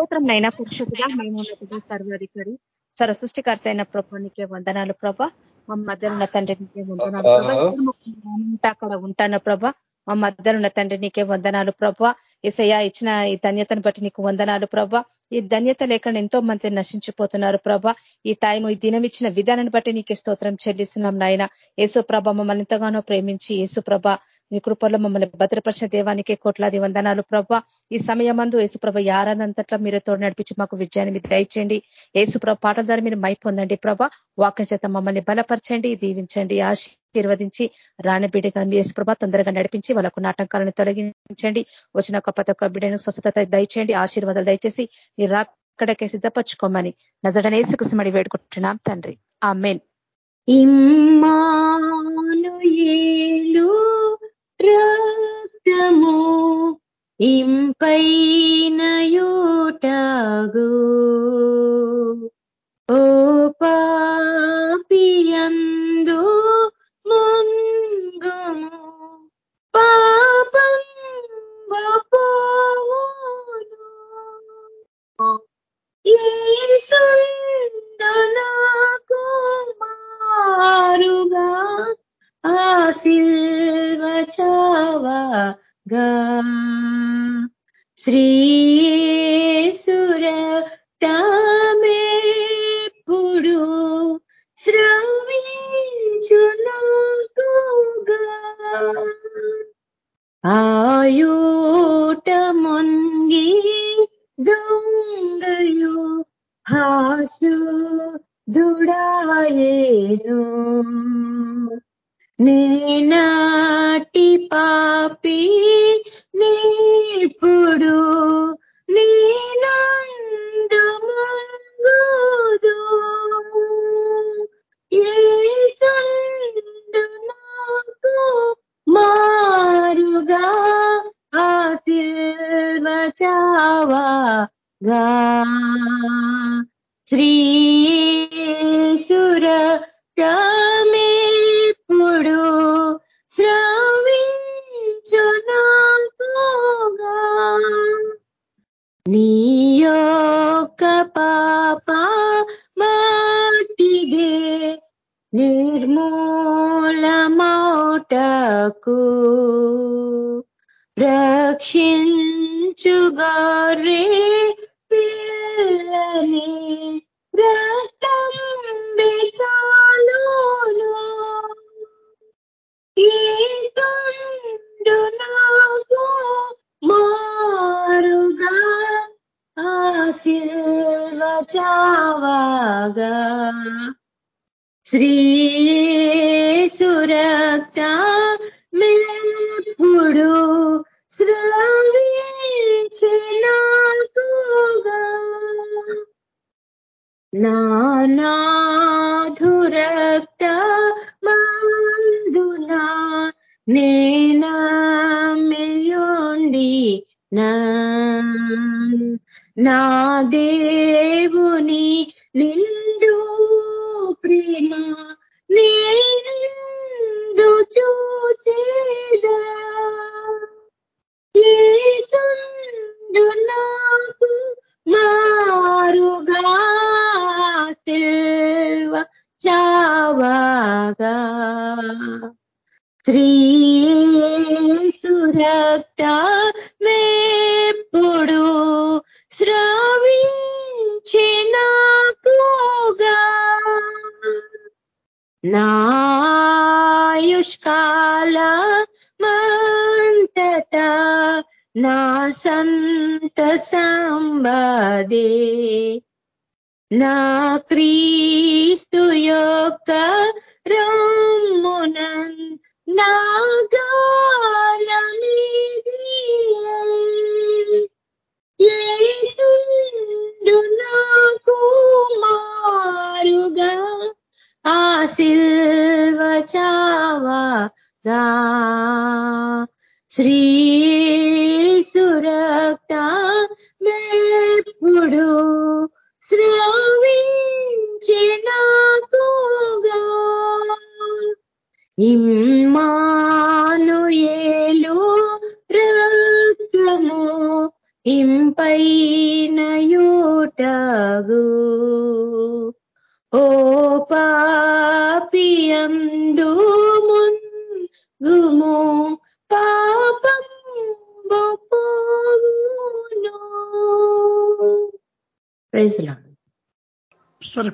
స్తోత్రం నైనా పురుషుడిగా మహిమోన్నతుగా సర్వాధికారి సర్వ సృష్టికర్త అయిన ప్రభానికే వందనాలు ప్రభ. మా మధ్యలో ఉన్న తండ్రి నీకే వందనాలు ప్రభా. అక్కడ ఉంటాను ప్రభ. మా మధ్యలో ఉన్న తండ్రి నీకే వందనాలు ప్రభ. ఇసయ్య ఇచ్చిన ఈ ధన్యతను బట్టి నీకు వందనాలు ప్రభ. ఈ ధన్యత లేకుండా ఎంతో మంది నశించిపోతున్నారు ప్రభ. ఈ టైం ఈ దినం ఇచ్చిన విధానాన్ని బట్టి నీకే స్తోత్రం చెల్లిస్తున్నాం నాయన. యేసు ప్రభ మమ్మల్ని ఎంతగానో ప్రేమించి యేసు ప్రభ నీ కృపల్లో మమ్మల్ని భద్రపరిచిన దేవానికి కోట్లాది వందనాలు. ప్రభ ఈ సమయమందు యేసుప్రభ ఆరాధంతట్లో మీరు తోడు నడిపించి మాకు విజయాన్ని మీరు దయచేయండి. యేసుప్రభ పాటల ద్వారా మీరు మై పొందండి ప్రభ. వాక్యం చేత మమ్మల్ని బలపరచండి దీవించండి ఆశీర్వదించి రాణబిడ్డగా మీ యేసుప్రభ తొందరగా నడిపించి వాళ్ళకు నాటకాలను తొలగించండి. వచ్చిన ఒక ప్రతి ఒక్క బిడ్డను స్వస్థత దయచేయండి ఆశీర్వాదాలు దయచేసి ఈ రాక్కడకే సిద్ధపరచుకోమని నజడనేసుకు సుమడి వేడుకుంటున్నాం తండ్రి. ఆ మెయిన్ ఇమ్మాను ఏలు రక్తము ఇంపైనయూటాగు ఓ పా ఆశిల్వ చావాగా శ్రీ సుర రమేప్పుడు శ్రవించునాకుగా నీ యొక్క పాప మాటిదే నిర్మూలమౌటకు. రక్షించుగారే పిల్లని రక్తం చాలును ఈ సండు నాకు మారుగా ఆశిల్వ చావాగా. శ్రీ నానాధురక్త మందునా నే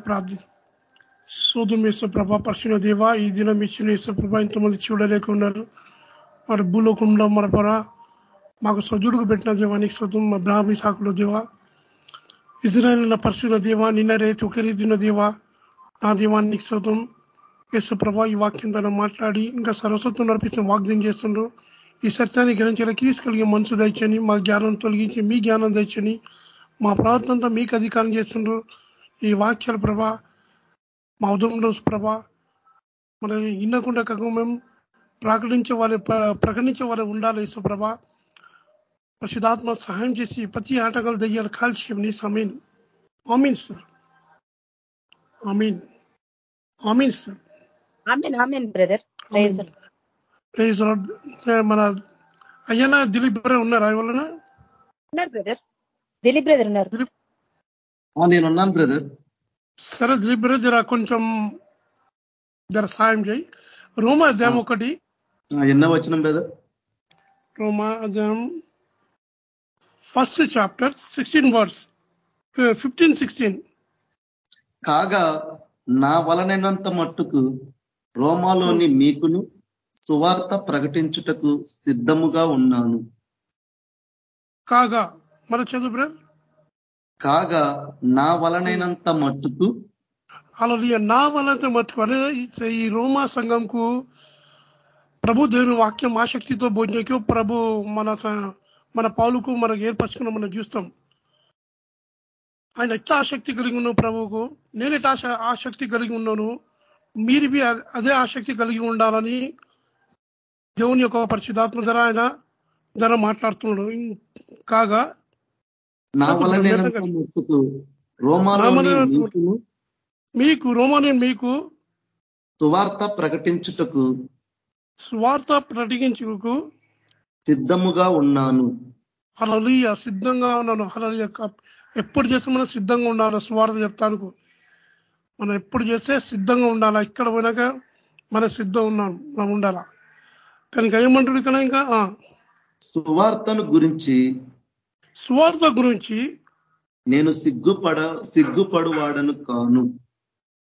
ప్రార్థన సోదం ప్రభ పరశుల దేవ ఈ దినం ఇచ్చిన యేసప్రభ ఇంతమంది చూడలేక ఉన్నారు. మరి భూలోకంలో మన మాకు సజుడుకు పెట్టిన దేవానికి సొంతం మా బ్రాహ్మీ సాకుల దేవ. ఇజ్రాయల్ పరిశుణ దేవ నిన్న రైతు ఒకరిదిన రీతిన దేవ. నా దీవానికి సొంతం. యేసప్రభ ఈ వాక్యం తన మాట్లాడి ఇంకా సరస్వత్వం నడిపించిన వాగ్దానం చేస్తుండ్రు. ఈ సత్యాన్ని గ్రహించేలా తీసుకెళ్ళి మనసు దయచని మా జ్ఞానం తొలగించి మీ జ్ఞానం దయచని మా ప్రార్థన మీకు అధికారం చేస్తుండ్రు. ఈ వాక్యాల ప్రభా మా ఉదయంలో ప్రభా మన ఇన్నకుండా కాక మేము ప్రకటించే వారి ప్రకటించే వారు ఉండాలి యేసుప్రభ పరిశుధాత్మ సహాయం చేసి ప్రతి ఆటగాలు దయ్యాలు కాల్చి నీ సమీన్ ఆమీన్ సార్. ఆమీన్. ఆమీన్ సార్. మన అయ్యనా దిలీప్ బ్రదర్ ఉన్నారా బ్రదర్. దిలీప్ బ్రదర్ ఉన్నారు. నేనున్నాను బ్రదర్ సరే దిలీప్ బ్రదర్ జర కొంచెం జర సాయం చేయి. రోమా అధ్యాయం ఒకటి. ఎన్నో వచ్చిన బ్రదర్ రోమా అధ్యాయం first chapter sixteen words fifteen sixteen కాగా నా వలనైనంత మట్టుకు రోమాలోని మీకును సువార్త ప్రకటించుటకు సిద్ధముగా ఉన్నాను. కాగా మన చదువు బ్రదర్ కాగా నా వలనైనంత మట్టుకు? అలా నా వలన మట్టుకు. అనేది ఈ రోమా సంఘంకు ప్రభు దేవుని వాక్యం ఆసక్తితో బోధినకు ప్రభు మన మన పాలుకు మనకు ఏర్పరచుకున్న మనం చూస్తాం ఆయన ఎట్లా ఆసక్తి కలిగి ఉన్నావు ప్రభువుకు? నేను ఎట్లా ఆసక్తి కలిగి ఉన్నాను? మీరు అదే ఆసక్తి కలిగి ఉండాలని దేవుని యొక్క పరిశుధాత్మ ధర ఆయన ధర మాట్లాడుతున్నాడు. కాగా నా మీకు రోమాని మీకు సువార్త ప్రకటించుటకు స్వార్థ ప్రకటించుకు సిద్ధముగా ఉన్నాను. అలలియ సిద్ధంగా ఉన్నాను. అలలియ ఎప్పుడు చేస్తే మనం సిద్ధంగా ఉండాలి. స్వార్థ చెప్తాను మనం ఎప్పుడు చేస్తే సిద్ధంగా ఉండాలా? ఇక్కడ పోయినాక మనం సిద్ధం ఉన్నాం. మనం ఉండాలా? కనుక ఏమంటాడు ఇక్కడ ఇంకా? సువార్తను గురించి స్వార్థ గురించి నేను సిగ్గుపడ సిగ్గుపడువాడను కాను.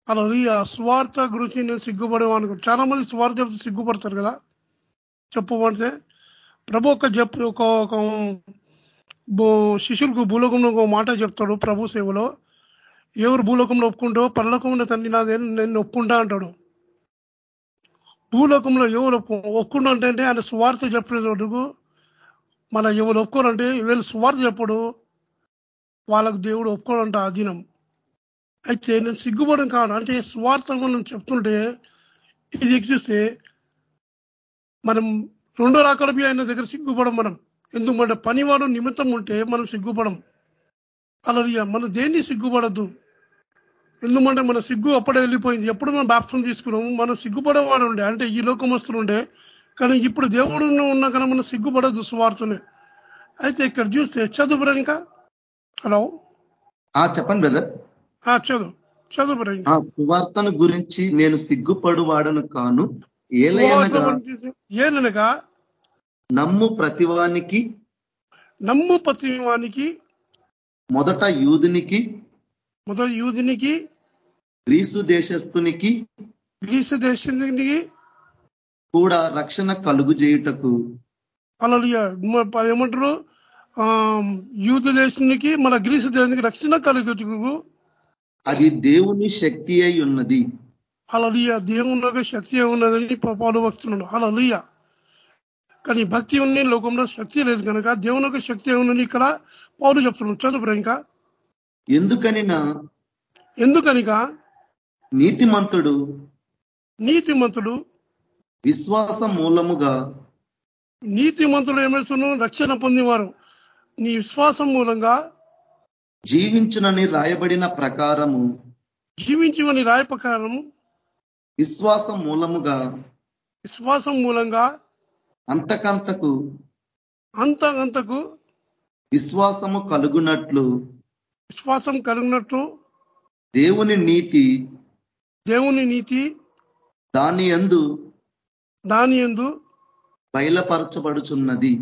అలా ఆ స్వార్థ గురించి నేను సిగ్గుపడేవాను చాలా మంది స్వార్థ చెప్తే సిగ్గుపడతారు కదా. చెప్పబడితే ప్రభు ఒక చెప్పు ఒక ఒక శిష్యులకు భూలోకంలో ఒక మాట చెప్తాడు ప్రభు సేవలో. ఎవరు భూలోకంలో ఒప్పుకుంటో పరలోకంలో తండ్రి నాదే నేను ఒప్పుకుంటా అంటాడు. భూలోకంలో ఎవరు ఒప్పుకుంటా అంటే ఆయన స్వార్థ చెప్పలేదు మన ఎవరు ఒప్పుకోరంటే వీళ్ళు సువార్త చెప్పడు వాళ్ళకు దేవుడు ఒప్పుకోడంట అధీనం అయితే నేను సిగ్గుపడడం కాదు. అంటే స్వార్థంగా మనం చెప్తుంటే ఇది చూస్తే మనం రెండో రాకలపి ఆయన దగ్గర సిగ్గుపడం మనం. ఎందుకంటే పనివాడు నిమిత్తం ఉంటే మనం సిగ్గుపడం. అలా మనం దేన్ని సిగ్గుపడద్దు? ఎందుకంటే మన సిగ్గు అప్పుడే వెళ్ళిపోయింది. ఎప్పుడు మనం బాప్సం తీసుకున్నాము? మనం సిగ్గుపడేవాడు ఉండే. అంటే ఈ లోకం వస్తుండే కానీ ఇప్పుడు దేవుడు ఉన్నా కానీ మనం సిగ్గుపడద్దు సువార్తనే. అయితే ఇక్కడ చూస్తే చదువు ఇంకా? హలో? చెప్పండి బ్రదర్. చదువు. చదువు సువార్తను గురించి నేను సిగ్గుపడు వాడను కాను ఏలనగా నమ్ము ప్రతివానికి నమ్ము ప్రతివానికి మొదట యూదునికి మొదట యూదునికి గ్రీసు దేశస్థునికి గ్రీసు దేశానికి కూడా రక్షణ కలుగు చేయుటకు అలా ఏమంటారు? యూదు దేశానికి మన గ్రీసు దేశానికి రక్షణ కలుగుటకు అది దేవుని శక్తి అయి ఉన్నది. అలలియ. దేవునిలో శక్తి ఉన్నదని పాలు వస్తున్నాడు. అలలియ. కానీ భక్తి ఉంది లోకంలో శక్తి లేదు కనుక దేవుని శక్తి ఉన్నది ఇక్కడ పౌరు చెప్తున్నాడు. చదువు ఇంకా. ఎందుకనినా? ఎందుకనిక? నీతిమంతుడు. నీతిమంతుడు. విశ్వాస మూలముగా నీతిమంతుడు ఏమేస్తున్నాడు రక్షణ పొందేవారు. నీ విశ్వాసం మూలంగా జీవించునని రాయబడిన ప్రకారము జీవించమని రాయ ప్రకారం విశ్వాసం మూలముగా విశ్వాసం మూలంగా అంతకంతకు అంత అంతకు విశ్వాసము కలుగునట్లు విశ్వాసం కలిగినట్టు దేవుని నీతి దేవుని నీతి దాని యందు దాని ఎందు బయలుపరచబడుచున్నది.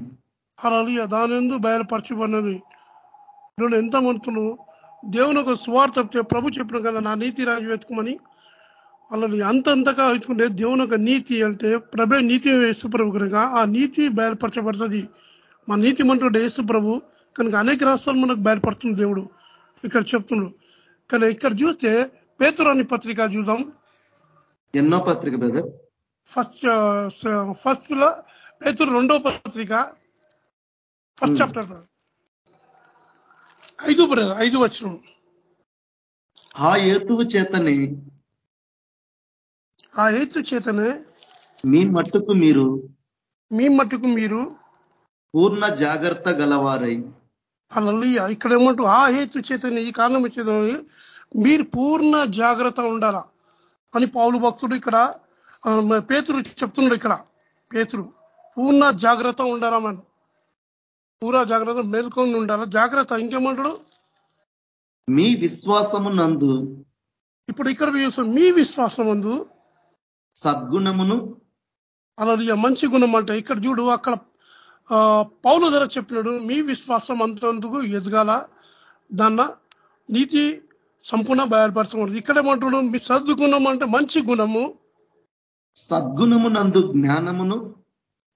అలా దాని ఎందు బయలుపరచబడినది. నువ్వు ఎంత మంతులు దేవుని ఒక స్వార్థ ప్రభు చెప్పిన కదా నా నీతి రాజు వెతుకమని. వాళ్ళని అంతంతగా వెతుకుంటే దేవుని ఒక నీతి అంటే ప్రభే నీతి యేసు ప్రభు కనుక ఆ నీతి బయలుపరచబడుతుంది. మా నీతి మంటుడు యేసు ప్రభు కనుక అనేక రాష్ట్రాలు మనకు బయలుపడుతుంది దేవుడు. ఇక్కడ చెప్తున్నాడు కానీ ఇక్కడ చూస్తే పేతురాని పత్రిక చూద్దాం. ఎన్నో పత్రిక బ్రదర్? ఫస్ట్ ఫస్ట్లో పేతురు రెండో పత్రిక ఫస్ట్. చాప్టర్ ఐదు బ్రదర్ ఐదు వచ్చిన ఆ ఏతువు చేతనే ఆ హేతు చేతనే మీ మట్టుకు మీరు మీ మట్టుకు మీరు పూర్ణ జాగ్రత్త గలవారై. అలల్లియ ఇక్కడ ఏమంటూ ఆ హేతు చేతనే ఈ కారణం చేతనే మీరు పూర్ణ జాగ్రత్త ఉండాలా అని పౌలు భక్తుడు ఇక్కడ పేతురు చెప్తున్నాడు ఇక్కడ. పేతురు పూర్ణ జాగ్రత్త ఉండాలా మనం? పూర్ణ జాగ్రత్త మేల్కొని ఉండాలా? జాగ్రత్త ఇంకేమంటాడు? మీ విశ్వాసము నందు ఇప్పుడు ఇక్కడ చూస్తాం మీ విశ్వాసం అందు సద్గుణమును అలా మంచి గుణం అంటే ఇక్కడ చూడు అక్కడ పౌలు ధర చెప్పినాడు మీ విశ్వాసం అంతందుకు ఎదగాల దాన్న నీతి సంపూర్ణ బయలుపరచకూడదు ఇక్కడ ఏమంటున్నాడు? మీ సద్గుణం అంటే మంచి గుణము సద్గుణము నందు జ్ఞానమును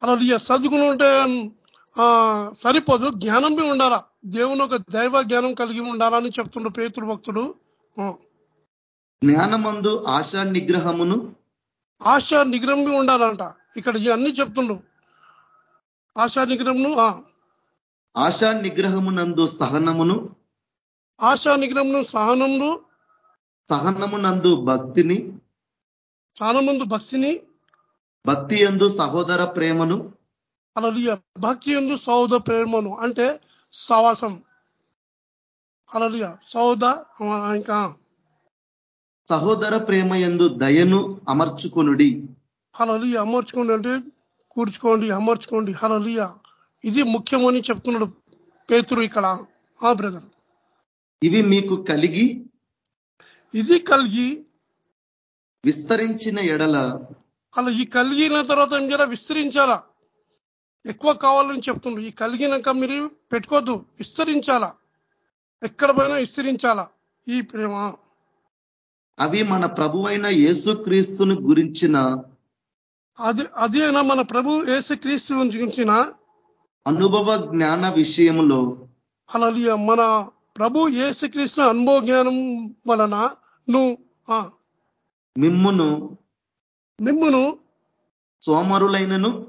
అలా సద్గుణం అంటే ఆ సరిపోదు. జ్ఞానం బి ఉండాలా? దేవుని ఒక దైవ జ్ఞానం కలిగి ఉండాలని చెప్తుండ్రు పేతుడు భక్తుడు. జ్ఞానమందు ఆశా నిగ్రహమును ఆశ నిగ్రహం బి ఉండాలంట. ఇక్కడ ఇవన్నీ చెప్తుండ్రు. ఆశా నిగ్రహమును ఆ, ఆశా నిగ్రహమునందు సహనమును ఆశా నిగ్రహమును సహనమును సహనమునందు భక్తిని చాలా మంది భక్తిని భక్తి యందు సహోదర ప్రేమను అలలియ భక్తి ఎందు సౌద ప్రేమను అంటే సవాసం అలలియ సౌద ఇంకా సహోదర ప్రేమ యందు దయను అమర్చుకొనుడి. హలలియ అమర్చుకోండి అంటే కూర్చుకోండి అమర్చుకోండి. హలలియ ఇది ముఖ్యమని చెప్తున్నాడు పేతురు ఇక్కడ ఆ బ్రదర్. ఇవి మీకు కలిగి ఇది కలిగి విస్తరించిన ఎడల అలా ఈ కలిగిన తర్వాత ఏం చేయాలా? విస్తరించాలా? ఎక్కువ కావాలని చెప్తుండ్రు. ఈ కలిగినాక మీరు పెట్టుకోవద్దు. విస్తరించాలా? ఎక్కడ పోయినా విస్తరించాలా? ఈ ప్రేమ. అవి మన ప్రభువైన యేసుక్రీస్తును గురించిన అది అదేనా మన ప్రభు యేసుక్రీస్తు గురించిన అనుభవ జ్ఞాన విషయములో అలలియ మన ప్రభు యేసుక్రీస్తు అనుభవ జ్ఞానం వలన నువ్వు ఆ, మిమ్మును మిమ్మును సోమరులైనను?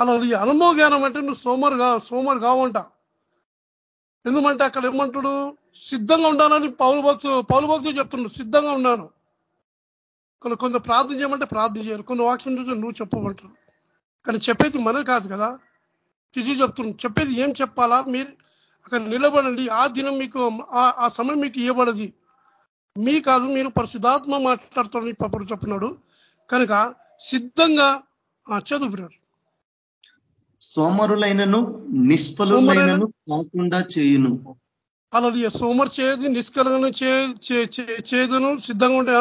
అలలియ అనుభవ జ్ఞానం అంటే నువ్వు సోమరు కా సోమరు కావంట. ఎందుకంటే అక్కడ ఏమంటాడు? సిద్ధంగా ఉండాలని పౌరు భక్తు పౌరు భక్తులు చెప్తున్నాడు సిద్ధంగా ఉన్నాను కొన్ని కొంత ప్రార్థన చేయమంటే ప్రార్థన చేయరు. కొన్ని వాక్యం చూసి నువ్వు చెప్పమంటారు కానీ చెప్పేది మనది కాదు కదా. చిచి చెప్తున్నాడు చెప్పేది ఏం చెప్పాలా? మీరు అక్కడ నిలబడండి. ఆ దినం మీకు ఆ- ఆ సమయం మీకు ఇవ్వబడది. మీ కాదు మీరు పరిశుధాత్మ మాట్లాడుతారని పప్పుడు చెప్తున్నాడు కనుక సిద్ధంగా చదువు. సోమరులైనను నిష్ఫలులైనను కాకుండా చేయును. అలా సోమర్ చేయదు నిష్కలంగా చే- చే- చే- చేదును సిద్ధంగా ఉంటే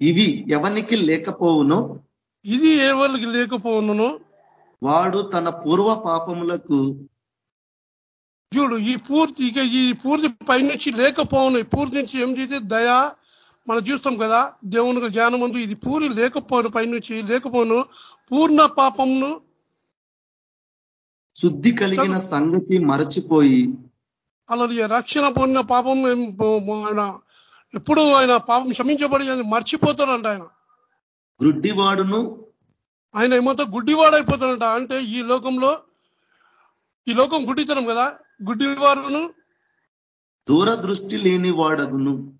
ఇవి ఎవనికి లేకపోవునో? ఇది ఏ వాళ్ళకి లేకపోవును? వాడు తన పూర్వ పాపములకు చూడు ఈ పూర్తి ఇక ఈ పూర్తి పైనుంచి లేకపోవును ఈ పూర్తి నుంచి ఏం చేస్తే దయ మనం చూస్తాం కదా దేవునికి జ్ఞానం ఉంది ఇది పూరి లేకపోను పైనుంచి లేకపోను పూర్ణ పాపమును శుద్ధి కలిగిన సంగతి మరచిపోయి అలా రక్షణ పొందిన పాపం ఆయన ఎప్పుడు ఆయన పాపం క్షమించబడి మర్చిపోతాడంట ఆయన. గ్రుడ్డివాడును ఆయన ఏమంతా గుడ్డివాడైపోతాడంట. అంటే ఈ లోకంలో ఈ లోకం గుడ్డితనం కదా గుడ్డివారును దూరదృష్టి లేని వాడగును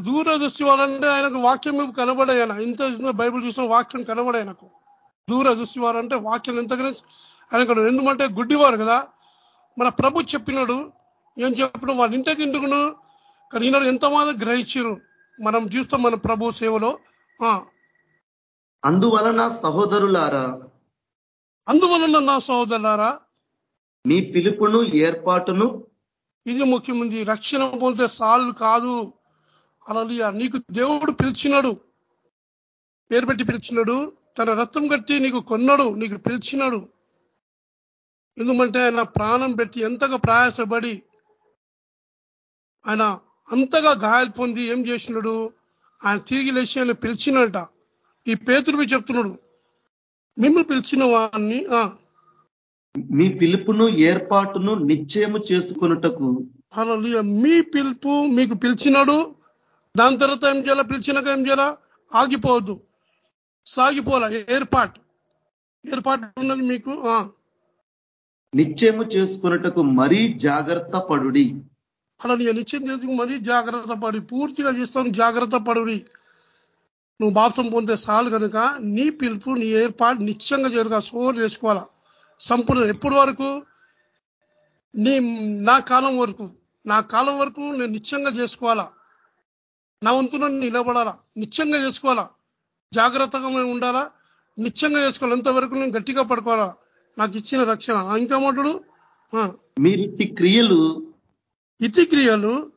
దూర దృష్టి వాళ్ళంటే ఆయనకు వాక్యం మీకు కనబడే ఆయన. ఇంత చూసిన బైబిల్ చూసిన వాక్యం కనబడే ఆయనకు. దూర దృష్టి వారు అంటే వాక్యం ఎంతగానే ఆయనకు ఎందుకంటే గుడ్డివారు కదా. మన ప్రభు చెప్పినాడు ఏం చెప్పిన వాళ్ళ ఇంటికి ఇంటికును కానీ ఈనాడు ఎంత మాత్రం గ్రహించారు మనం చూస్తాం మన ప్రభు సేవలో. ఆ. అందువలన సహోదరులారా అందువలన నా సహోదరులారా మీ పిలుపును ఏర్పాటును? ఇది ముఖ్యమంది రక్షణ పొందే సాళ్ళు కాదు. అలా నీకు దేవుడు పిలిచినాడు. పేరు పెట్టి పిలిచినాడు. తన రక్తం కట్టి నీకు కొన్నాడు. నీకు పిలిచినాడు. ఎందుకంటే ఆయన ప్రాణం పెట్టి ఎంతగా ప్రయాసపడి ఆయన అంతగా గాయాలు పొంది ఏం చేసినాడు? ఆయన తిరిగి లేచి ఆయన పిలిచినట ఈ పేతురు చెప్తున్నాడు. మిమ్మల్ని పిలిచిన వాడిని ఆ, మీ పిలుపును ఏర్పాటును నిశ్చయము చేసుకొనుటకు. హల్లెలూయా. మీ పిలుపు మీకు పిలిచినాడు దాని తర్వాత ఏం చేయాలా? పిలిచినాక ఏం చేయాలా? ఆగిపోవద్దు. సాగిపోవాలా? ఏర్పాటు. ఏర్పాటు ఉన్నది మీకు నిశ్చయము చేసుకొనుటకు మరీ జాగ్రత్త పడుడి. అలా నేను నిత్యం చేసి మరీ జాగ్రత్త పడి పూర్తిగా చేస్తాను జాగ్రత్త పడుడి. నువ్వు బాప్సం పొందే సాలు కనుక నీ పిలుపు నీ ఏర్పాటు నిత్యంగా జరుగా సోర్ చేసుకోవాలా? సంపూర్ణ ఎప్పటి వరకు? నీ నా కాలం వరకు. నా కాలం వరకు నేను నిత్యంగా చేసుకోవాలా? నా వంతున నిలబడాలా? నిత్యంగా చేసుకోవాలా? జాగ్రత్తగా నేను ఉండాలా? నిత్యంగా చేసుకోవాలి? ఎంతవరకు నేను గట్టిగా పడుకోవాలా? నాకు ఇచ్చిన రక్షణ. ఇంకా మాట్లాడు. ఆ, మీరిట్టి క్రియలు ఇతి క్రియలు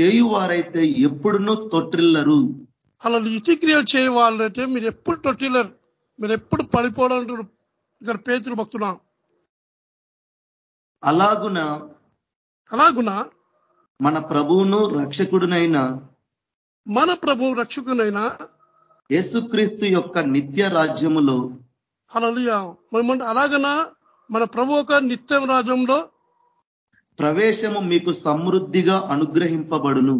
చేయువారైతే ఎప్పుడునూ తొట్టిల్లరు. అలా ఇతి క్రియలు చేయ వాళ్ళైతే మీరు ఎప్పుడు టొట్టిల్లరు మీరు ఎప్పుడు పడిపోవడం ఇక్కడ పేతులు భక్తులా. అలాగున అలాగున మన ప్రభువును రక్షకుడునైన మన ప్రభు రక్షకునైనా యేసుక్రీస్తు యొక్క నిత్య రాజ్యములో మేమంటే అలాగనా మన ప్రభు ఒక నిత్యం రాజ్యంలో ప్రవేశము మీకు సమృద్ధిగా అనుగ్రహింపబడును.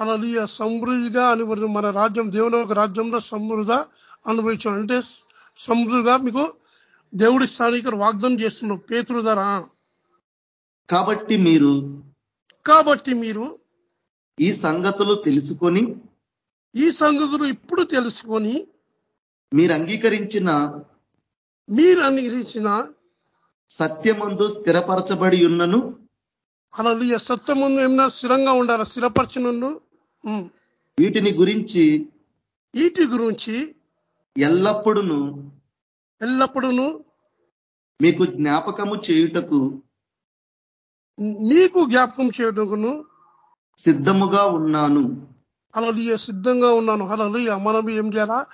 అలలియ సమృద్ధిగా అనుభవం మన రాజ్యం దేవుని ఒక రాజ్యంలో సమృద్ధిగా అనుభవించాం అంటే సమృద్ధిగా మీకు దేవుడి స్థానిక వాగ్దానం చేస్తున్నాం పేతుల ద్వారా. కాబట్టి మీరు కాబట్టి మీరు ఈ సంగతులు తెలుసుకొని ఈ సంగతులు ఇప్పుడు తెలుసుకొని మీరు అంగీకరించిన మీరు అంగీకరించిన సత్యమందు స్థిరపరచబడి ఉన్నను. అలలియ సత్యముందు ఏమైనా స్థిరంగా ఉండాలి? స్థిరపరచనుండు? ఉమ్. వీటిని గురించి వీటి గురించి ఎల్లప్పుడూ ఎల్లప్పుడూ మీకు జ్ఞాపకము చేయుటకు నీకు జ్ఞాపకం చేయటకును సిద్ధముగా ఉన్నాను. అలలియ సిద్ధంగా ఉన్నాను. అలలియ మనం ఏం చేయాలా?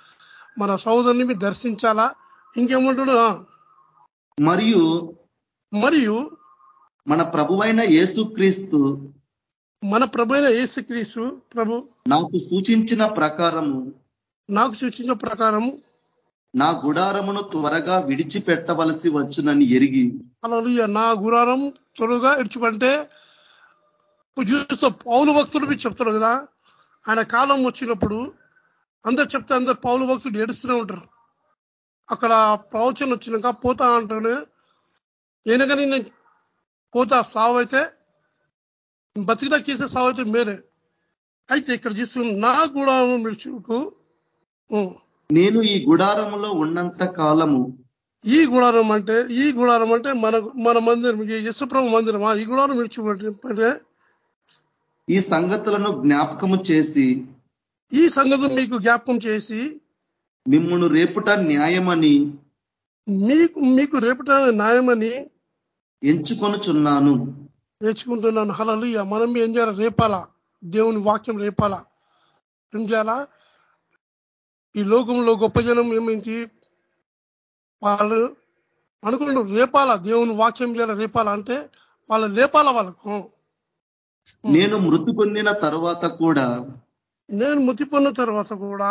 మన సోదరుని దర్శించాలా? ఇంకేమంటాడు? మరియు మరియు మన ప్రభువైన యేసుక్రీస్తు మన ప్రభు అయిన యేసుక్రీస్తు ప్రభు నాకు సూచించిన ప్రకారము నాకు సూచించిన ప్రకారం నా గుడారమును త్వరగా విడిచిపెట్టవలసి వచ్చునని ఎరిగి అలలియ నా గుడారం త్వరగా ఇడ్చుకుంటే చూస్తే పౌలు భక్తులు మీరు చెప్తారు కదా. ఆయన కాలం వచ్చినప్పుడు అందరు చెప్తే అందరు పౌలు భక్తులు ఏడుస్తూనే ఉంటారు. అక్కడ ప్రవచనం వచ్చినాక పోతా అంటాడు. ఏనగాని నేను పోతా సావు అయితే బతికిదా చేసే సావు అయితే మేరే అయితే ఇక్కడ చూస్తున్న నా గుడారం విడుచుకు నేను ఈ గుడారములో ఉన్నంత కాలము ఈ గుడారం అంటే ఈ గుడారం అంటే మన మన మందిరం ఈ యశుప్రభు మందిరమా? ఈ గుడారం విడిచిపెట్టే ఈ సంగతులను జ్ఞాపకము చేసి ఈ సంగతి మీకు జ్ఞాపకం చేసి మిమ్మును రేపుట న్యాయమని మీకు మీకు రేపట న్యాయమని ఎంచుకొనుచున్నాను. నేర్చుకుంటున్నాను. హలలియ మనం ఏం చేయాలి? రేపాలా? దేవుని వాక్యం రేపాలా? ఏం చేయాలా? ఈ లోకంలో గొప్ప జనం ఏమైంది వాళ్ళు అనుకుంటారు రేపాలా దేవుని వాక్యం చేయాలి రేపాలా అంటే వాళ్ళు రేపాలా వాళ్ళకు? నేను మృతి పొందిన తరువాత కూడా నేను మృతి పొందిన తర్వాత కూడా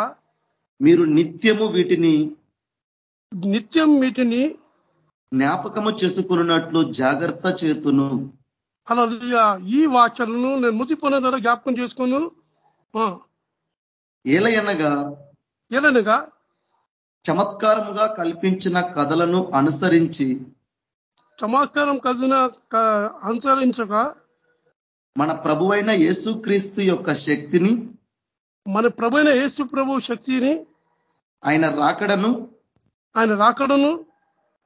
మీరు నిత్యము వీటిని నిత్యం వీటిని జ్ఞాపకము చేసుకున్నట్లు జాగ్రత్త చేతును. అలా ఈ వాక్యాలను నేను మృతి పొందిన తర్వాత జ్ఞాపకం చేసుకుని ఏలయనగా ఎలనగా చమత్కారముగా కల్పించిన కథలను అనుసరించి చమత్కారం కదిన క- అనుసరించక మన ప్రభువైన యేసుక్రీస్తు యొక్క శక్తిని మన ప్రభైన యేసు ప్రభు శక్తిని ఆయన రాకడను ఆయన రాకడను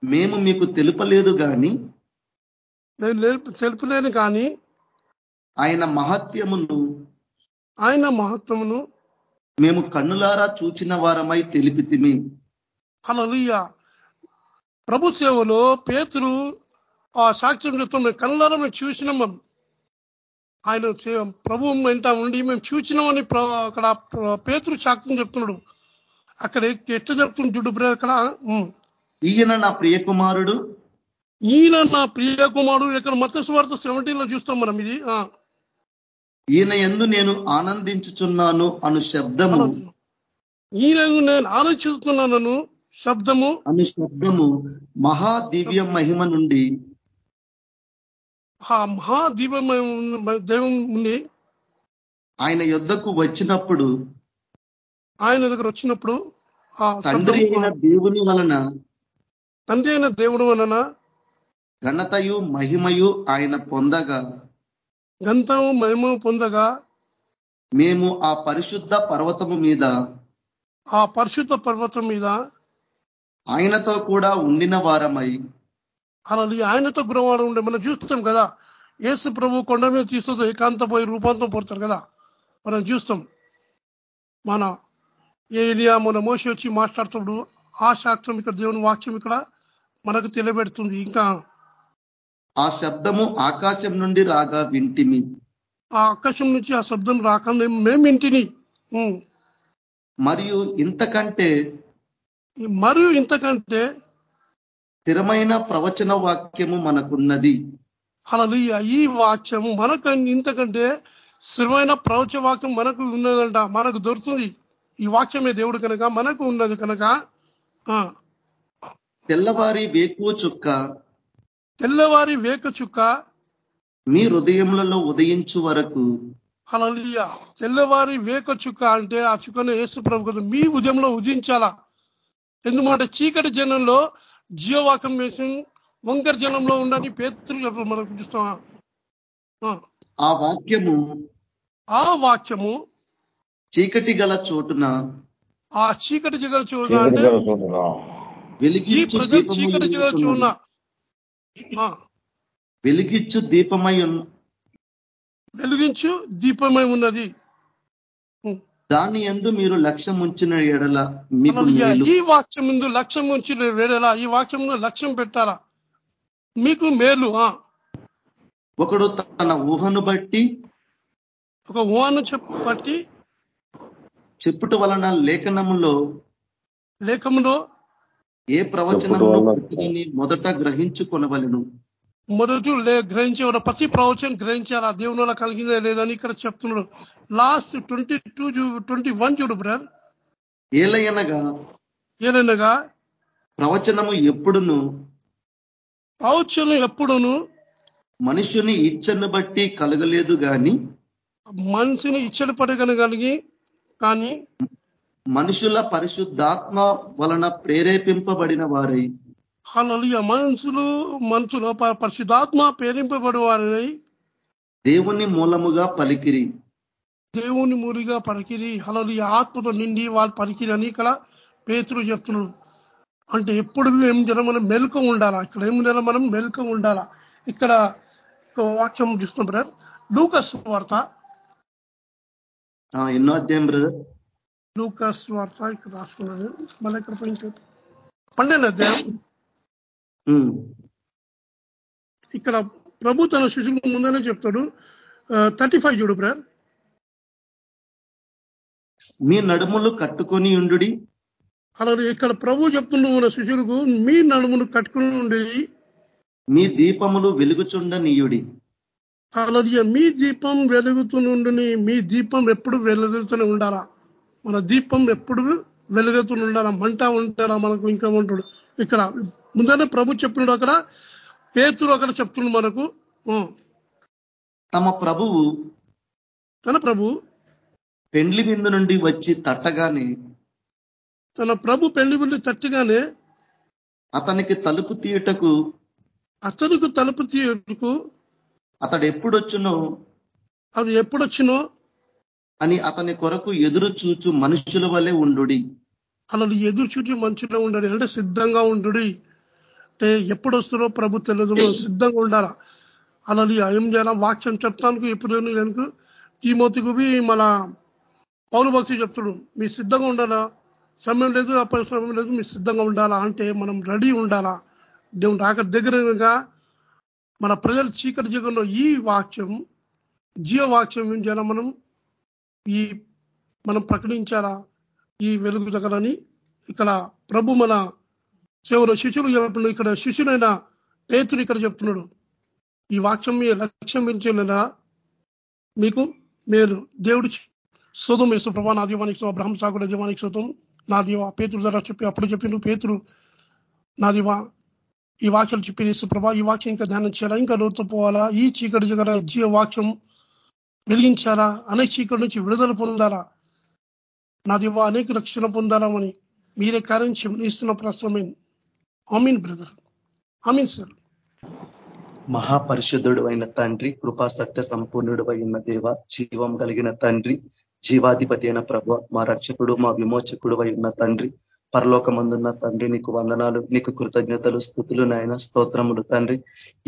మేము మీకు తెలుపలేదు నేర్ప- తెలుపలేను కానీ ఆయన మహత్యమును ఆయన మహత్వమును మేము కన్నులారా చూచిన వారమై తెలిపితిమి. అలలియ ప్రభు సేవలో పేతురు ఆ సాక్ష్యం చెప్తాం మేము కళ్ళారా మేము చూసినాం మేము ఆయన ప్రభు వెంట ఉండి మేము చూసినామని అక్కడ పేతురు సాక్ష్యం చెప్తున్నాడు. అక్కడ ఎట్లా చెప్తుంది చూడు బ్రో అక్కడ. ఈయన నా ప్రియ కుమారుడు. ఈయన నా ప్రియ కుమారుడు. ఇక్కడ మత స్వార్థ సెవెంటీన్లో చూస్తాం మనం ఇది. ఈయన ఎందు నేను ఆనందించుచున్నాను అను శబ్దము. ఈయన నేను ఆలోచిస్తున్నాను శబ్దము. అను శబ్దము మహా దివ్య మహిమ నుండి. ఆ దైవం ఉంది ఆయన యొద్దకు వచ్చినప్పుడు ఆయన దగ్గర వచ్చినప్పుడు ఆ తండ్రి అయిన దేవుని వలన తండ్రి అయిన దేవుడు వలన ఘనతయు మహిమయు ఆయన పొందగా గంతము మహిమ పొందగా మేము ఆ పరిశుద్ధ పర్వతము మీద ఆ పరిశుద్ధ పర్వతం మీద ఆయనతో కూడా ఉండిన వారమై అలా ఆయనతో గురవాడు ఉండే మనం చూస్తాం కదా. యేసు ప్రభు కొండ మీద తీసుకుంటూ ఏకాంత పోయి రూపాంతం పడతారు కదా. మనం చూస్తాం. మన ఏలియా మన మోసి వచ్చి మాట్లాడుతున్నప్పుడు ఆ శాస్త్రం ఇక్కడ దేవుని వాక్యం ఇక్కడ మనకు తెలియబెడుతుంది. ఇంకా ఆ శబ్దము ఆకాశం నుండి రాగా వింటిమి. ఆ ఆకాశం నుంచి ఆ శబ్దం రాకుండా మేము ఇంటిని. మరియు ఇంతకంటే మరియు ఇంతకంటే స్థిరమైన ప్రవచన వాక్యము మనకున్నది. అలా ఈ వాక్యం మనకు ఇంతకంటే స్థిరమైన ప్రవచ వాక్యం మనకు ఉన్నదంట మనకు దొరుకుతుంది. ఈ వాక్యమే దేవుడు కనుక మనకు ఉన్నది కనుక తెల్లవారి వేకువ చుక్క తెల్లవారి వేక చుక్క మీ హృదయములలో ఉదయించు వరకు. అలా తెల్లవారి వేక చుక్క అంటే ఆ చుక్కను యేసు ప్రభు కదా మీ ఉదయంలో ఉదించాలా ఎందుకంటే చీకటి జనంలో జీవవాక్యం వేసి వంకర జనంలో ఉండని చెప్పు మనకు చూస్తాం. ఆ. ఆ వాక్యము ఆ వాక్యము చీకటి గల చోటున. ఆ చీకటి జగల చూడ అంటే ఈ ప్రజలు చీకటి జగల చూడ ఉన్నది. వెలిగించు దీపమై ఉన్న వెలిగించు దీపమై ఉన్నది. దాని ఎందు మీరు లక్ష్యం ఉంచిన ఎడల ఈ వాక్యం ముందు లక్ష్యం ఉంచి వేరేలా ఈ వాక్యం ముందు లక్ష్యం పెట్టాలా. మీకు మేలు ఆ. ఒకడు తన ఊహను బట్టి ఒక ఊహను చెప్పబట్టి చెప్పుట వలన లేఖనములో లేఖములో ఏ ప్రవచనమును పుట్టదని మొదట గ్రహించుకొనవలెను? మొదటి గ్రహించే ప్రతి ప్రవచనం గ్రహించాలా? దేవుని వల్ల కలిగిందే లేదని ఇక్కడ చెప్తున్నాడు. Last twenty two twenty one చూడు బ్రదర్. ఏలయనగా ఏలనగా ప్రవచనము ఎప్పుడును? ప్రవచనం ఎప్పుడును? మనుషుని ఇచ్చను బట్టి కలగలేదు గాని మనిషిని ఇచ్చడి పడగను కలిగి కానీ మనుషుల పరిశుద్ధాత్మ వలన ప్రేరేపింపబడిన వారై. హల్లెలూయా. మనుషులు మనుషులు పరిశుద్ధాత్మ ప్రేరింపబడి వారిని దేవుని మూలముగా పలికిరి. దేవుని మురిగా పరికిరి హలలి ఆత్మతో నిండి వాళ్ళు పరికిరి అని ఇక్కడ పేతురు చెప్తున్నాడు అంటే ఎప్పుడు ఏం జరం మనం మెలకు ఉండాలా? ఇక్కడ ఏం జరం మనం మెలకు ఉండాలా? ఇక్కడ వాక్యం చూస్తున్నాం బ్రదర్. లూకస్ వార్త. ఎన్నో అధ్యాయం బ్రదర్. లూకస్ వార్త ఇక్కడ రాసుకున్నాను మళ్ళీ ఇక్కడ పోయింది పన్నెండు అధ్యాయం. ఇక్కడ ప్రభు తన శిశువు ముందనే చెప్తాడు. థర్టీ ఫైవ్ చూడు బ్రదర్. మీ నడుములు కట్టుకొని ఉండుడి. అలాగే ఇక్కడ ప్రభు చెప్తుండు మన శిష్యులకు మీ నడుమును కట్టుకుని ఉండేది మీ దీపములు వెలుగుచుండనీయుడి. అలాగే మీ దీపం వెలుగుతుండుని మీ దీపం ఎప్పుడు వెలుగుతూనే ఉండాలా? మన దీపం ఎప్పుడు వెలుగుతూ ఉండాలా? మంట ఉండాలా? మనకు ఇంకా ఉంటాడు. ఇక్కడ ముందనే ప్రభు చెప్పినాడు అక్కడ. పేతురు అక్కడ చెప్తుండు మనకు. తమ ప్రభువు తన ప్రభు పెండ్లి విందు నుండి వచ్చి తట్టగానే తన ప్రభు పెళ్ళి వెళ్ళి తట్టుగానే అతనికి తలుపు తీయుటకు అతనికి తలుపు తీయకు అతడు ఎప్పుడొచ్చునో అది ఎప్పుడొచ్చినో అని అతని కొరకు ఎదురు చూచు మనుషుల వల్లే ఉండుడి. అలా ఎదురు చూచి మనుషులే ఉండాలి. అంటే సిద్ధంగా ఉండు అంటే ఎప్పుడు వస్తుందో ప్రభు తెలియదు. మనం సిద్ధంగా ఉండాలా? అలా ఏం చేయాలా? వాక్యం చెప్తానికి ఎప్పుడు నేను తీమోతికి బి మన పౌరు భక్తి చెప్తాడు మీ సిద్ధంగా ఉండాలా? సమయం లేదు అప్పటి సమయం లేదు. మీ సిద్ధంగా ఉండాలా? అంటే మనం రెడీ ఉండాలా? దేవుని రాక దగ్గరగా మన ప్రజల చీకటి జగంలో ఈ వాక్యం జీవవాక్యం చేయాలా మనం? ఈ మనం ప్రకటించాలా? ఈ వెలుగు జగనని ఇక్కడ ప్రభు మన సేవలో శిష్యులు చెప్పిన ఇక్కడ శిష్యుడైన పేతుడు ఇక్కడ చెప్తున్నాడు. ఈ వాక్యం మీ లక్ష్యం మించిన మీకు మేలు. దేవుడు శోధం వేసు ప్రభా నా దీవానికి శోభ. బ్రహ్మ సాగుల దీవానికి శోతం నా దీవా పేతుడు ద్వారా చెప్పి అప్పుడు చెప్పిండు పేతుడు నా దివా ఈ వాక్యాలు చెప్పి ప్రభా ఈ వాక్యం ఇంకా ధ్యానం చేయాలా? ఇంకా లోతు పోవాలా? ఈ చీకటి జగన జీవ వాక్యం వెలిగించాలా? అనేక చీకటి నుంచి విడుదల పొందాలా? నా దివా అనేక రక్షణ పొందాలని మీరే కార్యం ఇస్తున్న ప్రస్తుతం ఆమీన్ బ్రదర్. ఆమీన్ సార్. మహాపరిశుద్ధుడు అయిన తండ్రి కృపా సత్య సంపూర్ణుడు అయిన దేవ జీవం కలిగిన తండ్రి జీవాధిపతి అయిన ప్రభు మా రక్షకుడు మా విమోచకుడు ఉన్న తండ్రి పరలోకమందున్న తండ్రి నీకు వందనాలు నీకు కృతజ్ఞతలు స్థుతులు నాయన స్తోత్రములు తండ్రి.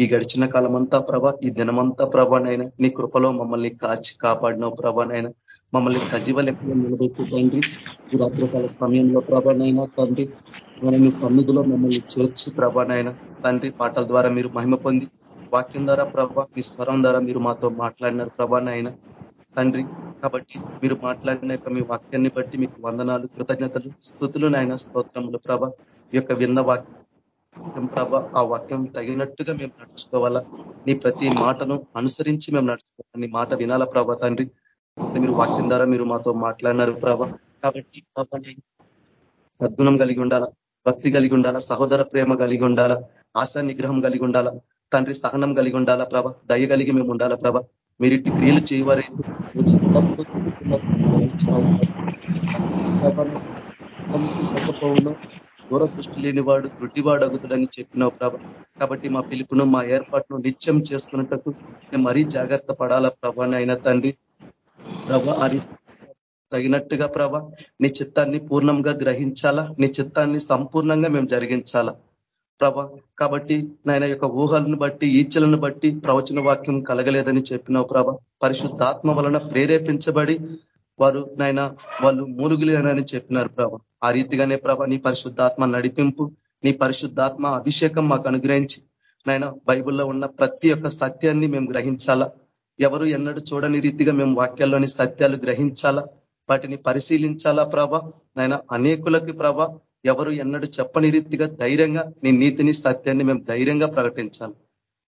ఈ గడిచిన కాలమంతా ప్రభ ఈ దినమంతా ప్రభనైనా నీ కృపలో మమ్మల్ని కాచి కాపాడిన ప్రభనైనా మమ్మల్ని సజీవ లెక్కలో నిలబెట్టు తండ్రి. ఈ రాత్రికాల సమయంలో ప్రభనైనా తండ్రి మీ సన్నిధిలో మమ్మల్ని చేర్చి ప్రభనైనా తండ్రి. పాటల ద్వారా మీరు మహిమ పొంది వాక్యం ద్వారా ప్రభా మీ స్వరం ద్వారా మీరు మాతో మాట్లాడినారు ప్రభనైనా తండ్రి కాబట్టి మీరు మాట్లాడిన యొక్క మీ వాక్యాన్ని బట్టి మీకు వందనాలు కృతజ్ఞతలు స్థుతులు నాయన స్తోత్రములు ప్రభ. ఈ యొక్క విన్న వాక్యం ప్రభ ఆ వాక్యం తగినట్టుగా మేము నడుచుకోవాలా? నీ ప్రతి మాటను అనుసరించి మేము నడుచుకోవాలి? నీ మాట వినాలా ప్రభ తండ్రి? మీరు వాక్యం ద్వారా మీరు మాతో మాట్లాడినారు ప్రభ. కాబట్టి సద్గుణం కలిగి ఉండాలా? భక్తి కలిగి ఉండాలా? సహోదర ప్రేమ కలిగి ఉండాలా? ఆశా నిగ్రహం కలిగి ఉండాలా? తండ్రి సహనం కలిగి ఉండాలా ప్రభ? దయ కలిగి మేము ఉండాలా ప్రభ? మీరు ఇట్టి క్రియలు చేయవారైతే దూర దృష్టి లేనివాడు గుడ్డివాడు అగుతుడని చెప్పినావు ప్రభ కాబట్టి మా పిలుపును మా ఏర్పాటును నిత్యం చేసుకున్నట్టు మరీ జాగ్రత్త పడాలా ప్రభా అయినా తండ్రి? ప్రభా అది తగినట్టుగా ప్రభ నీ చిత్తాన్ని పూర్ణంగా గ్రహించాలా? నీ చిత్తాన్ని సంపూర్ణంగా మేము జరిగించాలా? ప్రభ కాబట్టి నాయన యొక్క ఊహలను బట్టి ఈచ్ఛలను బట్టి ప్రవచన వాక్యం కలగలేదని చెప్పినావు ప్రభ. పరిశుద్ధాత్మ వలన ప్రేరేపించబడి వారు నాయన వాళ్ళు మూలుగులేనని చెప్పినారు ప్రభ. ఆ రీతిగానే ప్రభ నీ పరిశుద్ధాత్మ నడిపింపు నీ పరిశుద్ధాత్మ అభిషేకం మాకు అనుగ్రహించి నాయన బైబుల్లో ఉన్న ప్రతి ఒక్క సత్యాన్ని మేము గ్రహించాలా? ఎవరు ఎన్నడూ చూడని రీతిగా మేము వాక్యాల్లోని సత్యాలు గ్రహించాలా? వాటిని పరిశీలించాలా ప్రభ? నాయన అనేకులకి ప్రభ ఎవరు ఎన్నడూ చెప్పని రీతిగా ధైర్యంగా నీ నీతిని సత్యాన్ని మేము ధైర్యంగా ప్రకటించాలి.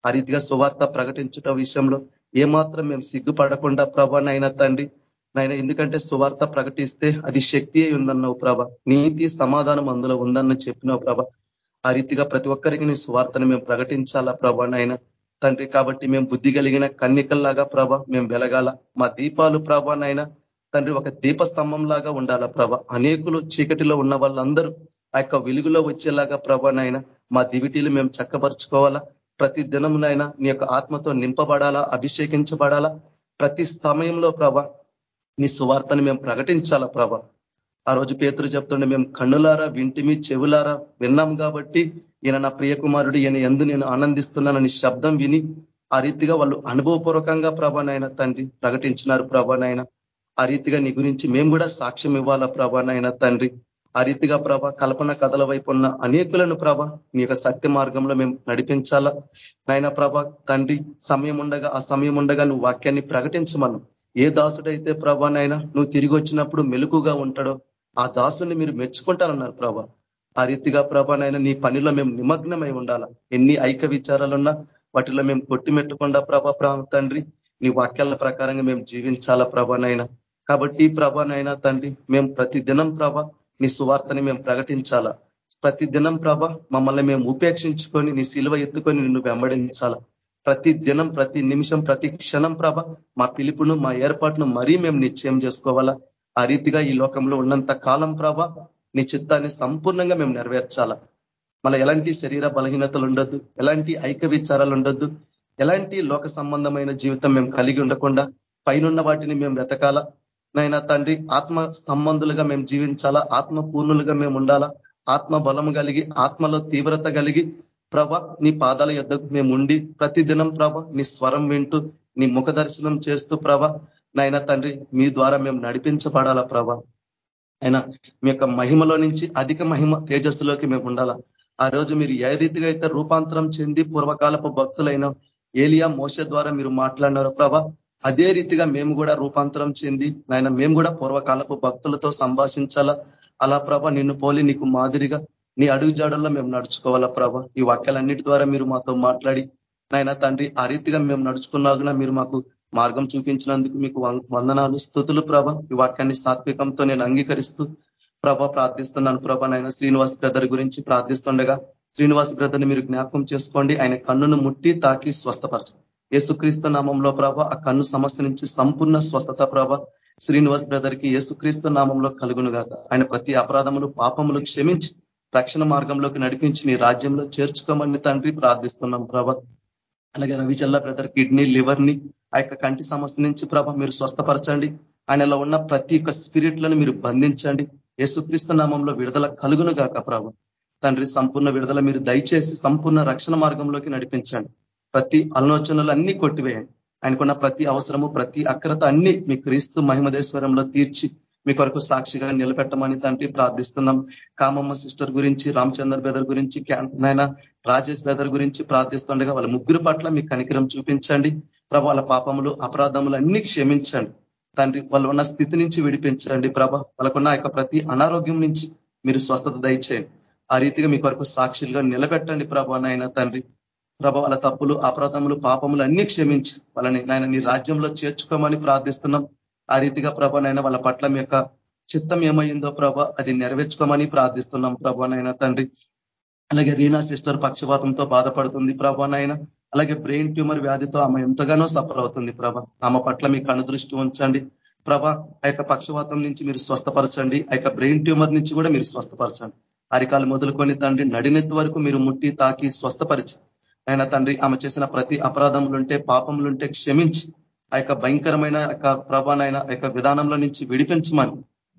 ఆ రీతిగా సువార్త ప్రకటించుట విషయంలో ఏమాత్రం మేము సిగ్గుపడకుండా ప్రభా నైనా తండ్రి నాయన ఎందుకంటే సువార్త ప్రకటిస్తే అది శక్తి ఉందన్నావు ప్రభ. నీతి సమాధానం అందులో ఉందన్న చెప్పినావు ప్రభ. ఆ రీతిగా ప్రతి ఒక్కరికి నీ సువార్తను మేము ప్రకటించాలా ప్రభ నాయన తండ్రి? కాబట్టి మేము బుద్ధి కలిగిన కన్నికల్లాగా ప్రభ మేము వెలగాల. మా దీపాలు ప్రభా నాయన తండ్రి ఒక దీపస్తంభం లాగా ఉండాలా ప్రభ? అనేకులు చీకటిలో ఉన్న వాళ్ళందరూ ఆ యొక్క వెలుగులో వచ్చేలాగా ప్రభానైనా మా దివిటీలు మేము చక్కపరుచుకోవాలా? ప్రతి దినమునైనా నీ యొక్క ఆత్మతో నింపబడాలా? అభిషేకించబడాలా? ప్రతి సమయంలో ప్రభ నీ సువార్తని మేము ప్రకటించాలా ప్రభ? ఆ రోజు పేతురు చెప్తుండే మేము కన్నులారా వింటిమి చెవులారా విన్నాం కాబట్టి ఈయన నా ప్రియకుమారుడు ఈయన ఎందు నేను ఆనందిస్తున్నానని శబ్దం విని ఆ రీతిగా వాళ్ళు అనుభవపూర్వకంగా ప్రభానైనా తండ్రి ప్రకటించినారు ప్రభానైనా ఆ రీతిగా నీ గురించి మేము కూడా సాక్ష్యం ఇవ్వాలా ప్రభా నాయన తండ్రి? ఆ రీతిగా ప్రభ కల్పన కథల వైపు ఉన్న అనేకులను ప్రభ నీ యొక్క సత్య మార్గంలో మేము నడిపించాలా? నాయన ప్రభ తండ్రి సమయం ఉండగా ఆ సమయం ఉండగా నువ్వు వాక్యాన్ని ప్రకటించమను. ఏ దాసుడైతే ప్రభా నాయన నువ్వు తిరిగి వచ్చినప్పుడు మెలుకుగా ఉంటాడో ఆ దాసుని మీరు మెచ్చుకుంటారన్నారు ప్రభ. ఆ రీతిగా ప్రభానైనా నీ పనిలో మేము నిమగ్నమై ఉండాలా? ఎన్ని ఐక విచారాలున్నా వాటిలో మేము కొట్టిమెట్టకుండా ప్రభ తండ్రి నీ వాక్యాల ప్రకారంగా మేము జీవించాలా ప్రభానైనా కాబట్టి ప్రభానైనా తండ్రి మేము ప్రతి దినం ప్రభ నీ సువార్తని మేము ప్రకటించాలా? ప్రతి దినం ప్రభ మమ్మల్ని మేము ఉపేక్షించుకొని నీ శిలువ ఎత్తుకొని నిన్ను వెంబడించాలా? ప్రతి దినం ప్రతి నిమిషం ప్రతి క్షణం ప్రభ మా పిలుపును మా ఏర్పాటును మరీ మేము నిశ్చయం చేసుకోవాలా? ఆ రీతిగా ఈ లోకంలో ఉన్నంత కాలం ప్రభ నీ చిత్తాన్ని సంపూర్ణంగా మేము నెరవేర్చాలా? మళ్ళీ ఎలాంటి శరీర బలహీనతలు ఉండొద్దు ఎలాంటి ఐక విచారాలు ఉండొద్దు ఎలాంటి లోక సంబంధమైన జీవితం మేము కలిగి ఉండకుండా పైనున్న వాటిని మేము వెతకాల? నైనా తండ్రి ఆత్మ సంబంధులుగా మేము జీవించాలా? ఆత్మ పూర్ణులుగా మేము ఉండాలా? ఆత్మ బలము కలిగి ఆత్మలో తీవ్రత కలిగి ప్రభ నీ పాదాల యొద్దకు మేము ఉండి ప్రతిదినం ప్రభ నీ స్వరం వింటూ నీ ముఖ దర్శనం చేస్తూ ప్రభ నాయన తండ్రి మీ ద్వారా మేము నడిపించబడాలా ప్రభ? అయినా మీ యొక్క మహిమలో నుంచి అధిక మహిమ తేజస్సులోకి మేము ఉండాలా? ఆ రోజు మీరు ఏ రీతిగా అయితే రూపాంతరం చెంది పూర్వకాలపు భక్తులైన ఏలియా మోస ద్వారా మీరు మాట్లాడినారు ప్రభా అదే రీతిగా మేము కూడా రూపాంతరం చెంది నాయన మేము కూడా పూర్వకాలపు భక్తులతో సంభాషించాలా? అలా ప్రభ నిన్ను పోలి నీకు మాదిరిగా నీ అడుగు జాడల్లో మేము నడుచుకోవాలా ప్రభ? ఈ వాక్యాలన్నిటి ద్వారా మీరు మాతో మాట్లాడి నాయన తండ్రి ఆ రీతిగా మేము నడుచుకున్నాగున మీరు మాకు మార్గం చూపించినందుకు మీకు వందనాలు స్థుతులు ప్రభ. ఈ వాక్యాన్ని సాత్వికంతో నేను అంగీకరిస్తూ ప్రభ ప్రార్థిస్తున్నాను ప్రభ నాయన శ్రీనివాస్ బ్రదర్ గురించి ప్రార్థిస్తుండగా శ్రీనివాస్ బ్రదర్ని మీరు జ్ఞాపకం చేసుకోండి. ఆయన కన్నును ముట్టి తాకి స్వస్థపరచండి యేసుక్రీస్తు నామంలో ప్రభ ఆ కన్ను సమస్య నుంచి సంపూర్ణ స్వస్థత ప్రభ శ్రీనివాస్ బ్రదర్కి యేసుక్రీస్తు నామంలో కలుగును గాక ఆయన ప్రతి అపరాధములు పాపములు క్షమించి రక్షణ మార్గంలోకి నడిపించి నీ రాజ్యంలో చేర్చుకోమని తండ్రి ప్రార్థిస్తున్నాం ప్రభ. అలాగే రవిచల్ల బ్రదర్ కిడ్నీ లివర్ని ఆ యొక్క కంటి సమస్య నుంచి ప్రభ మీరు స్వస్థపరచండి. ఆయనలో ఉన్న ప్రతి ఒక్క స్పిరిట్లను మీరు బంధించండి. యేసుక్రీస్తు నామంలో విడుదల కలుగును గాక ప్రభ. తండ్రి సంపూర్ణ విడుదల మీరు దయచేసి సంపూర్ణ రక్షణ మార్గంలోకి నడిపించండి. ప్రతి ఆలోచనలు అన్ని కొట్టివేయండి. ఆయనకున్న ప్రతి అవసరము ప్రతి అక్రత అన్ని మీ క్రీస్తు మహిమదేశ్వరంలో తీర్చి మీ కొరకు సాక్షిగా నిలబెట్టమని తండ్రి ప్రార్థిస్తున్నాం. కామమ్మ సిస్టర్ గురించి రామచంద్ర బెదర్ గురించి నాయన రాజేష్ బెదర్ గురించి ప్రార్థిస్తుండగా వాళ్ళ ముగ్గురు పట్ల మీ కనికరం చూపించండి. ప్రభ వాళ్ళ పాపములు అపరాధములు అన్ని క్షమించండి. తండ్రి వాళ్ళు ఉన్న స్థితి నుంచి విడిపించండి ప్రభ. వాళ్ళకున్న యొక్క ప్రతి అనారోగ్యం నుంచి మీరు స్వస్థత దయచేయండి. ఆ రీతిగా మీ కొరకు సాక్షులుగా నిలబెట్టండి ప్రభా నాయన తండ్రి. ప్రభ వాళ్ళ తప్పులు అపరాధములు పాపములు అన్ని క్షమించి. వాళ్ళని నాయన నీ రాజ్యంలో చేర్చుకోమని ప్రార్థిస్తున్నాం. ఆ రీతిగా ప్రభ నైనా వాళ్ళ పట్ల మీ యొక్క చిత్తం ఏమైందో ప్రభ అది నెరవేర్చుకోమని ప్రార్థిస్తున్నాం ప్రభానైనా తండ్రి. అలాగే రీనా సిస్టర్ పక్షపాతంతో బాధపడుతుంది ప్రభానైనా అలాగే బ్రెయిన్ ట్యూమర్ వ్యాధితో ఆమె ఎంతగానో సఫర్ అవుతుంది ప్రభ. ఆమె పట్ల మీకు అనుదృష్టి ఉంచండి. ప్రభ ఆ యొక్క పక్షవాతం నుంచి మీరు స్వస్థపరచండి. ఆ యొక్క బ్రెయిన్ ట్యూమర్ నుంచి కూడా మీరు స్వస్థపరచండి. అరికాలు మొదలుకొని తండ్రి నడినెత్తి వరకు మీరు ముట్టి తాకి స్వస్థపరిచి ఆయన తండ్రి ఆమె చేసిన ప్రతి అపరాధములుంటే పాపములుంటే క్షమించి ఆ యొక్క భయంకరమైన యొక్క ప్రభానైనా యొక్క విధానంలో నుంచి విడిపించమని.